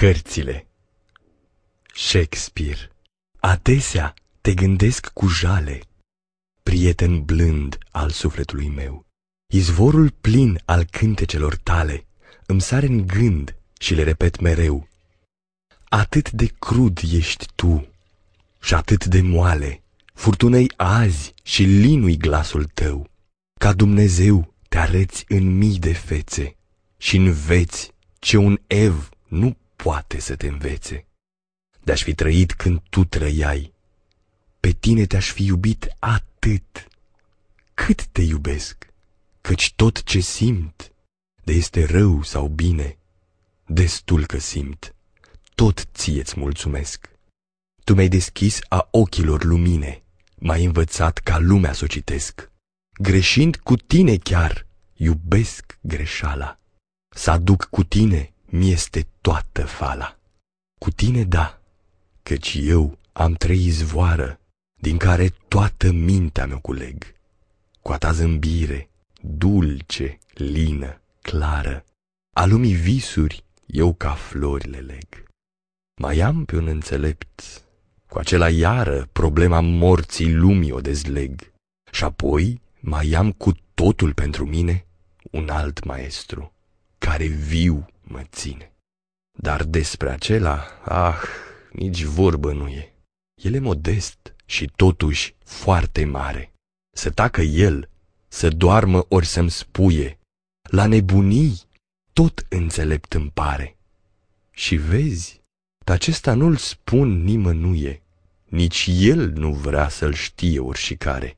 Cărțile Shakespeare Adesea te gândesc cu jale, prieten blând al sufletului meu. Izvorul plin al cântecelor tale îmi sare în gând și le repet mereu. Atât de crud ești tu și atât de moale, furtunei azi și linui glasul tău. Ca Dumnezeu te arăți în mii de fețe și înveți ce un ev nu poate să te învețe. De-aș fi trăit când tu trăiai, pe tine te-aș fi iubit atât. Cât te iubesc, căci tot ce simt, de este rău sau bine, destul că simt, tot ție-ți mulțumesc. Tu mi-ai deschis a ochilor lumine, m-ai învățat ca lumea să o citesc. Greșind cu tine chiar, iubesc greșala. Să aduc cu tine mi-este toată fala. Cu tine da, căci eu am trei izvoară, din care toată mintea mea culeg. Cu a ta zâmbire, dulce, lină, clară, a lumii visuri, eu ca flori le leg. Mai am pe un înțelept, cu acela iară problema morții lumii o dezleg. Și apoi mai am cu totul pentru mine un alt maestru, care viu mă ține. Dar despre acela, ah, nici vorbă nu e. El e modest și totuși foarte mare. Să tacă el, să doarmă ori să-mi spuie, la nebunii tot înțelept îmi pare. Și vezi, pe acesta nu-l spun nimănuie, nici el nu vrea să-l știe oricare,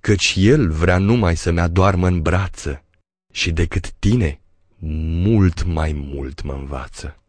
căci el vrea numai să-mi adoarmă în brață și decât tine mult mai mult mă învață.